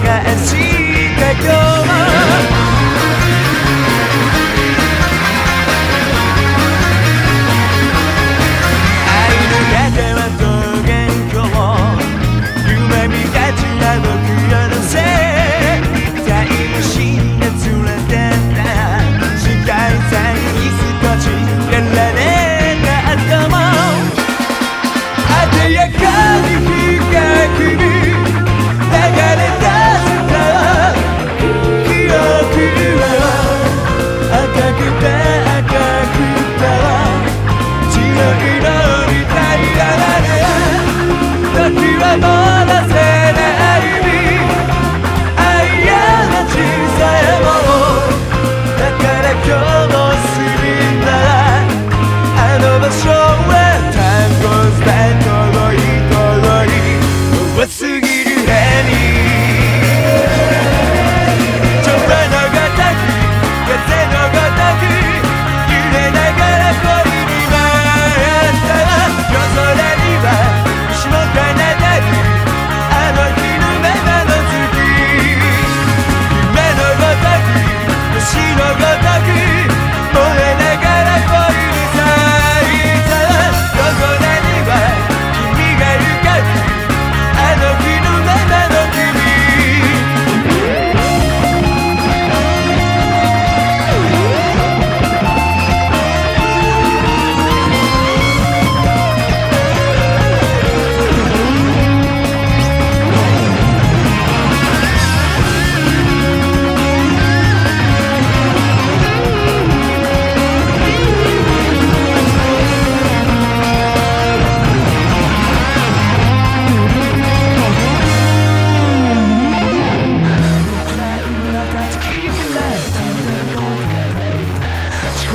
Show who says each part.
Speaker 1: 返した今日そ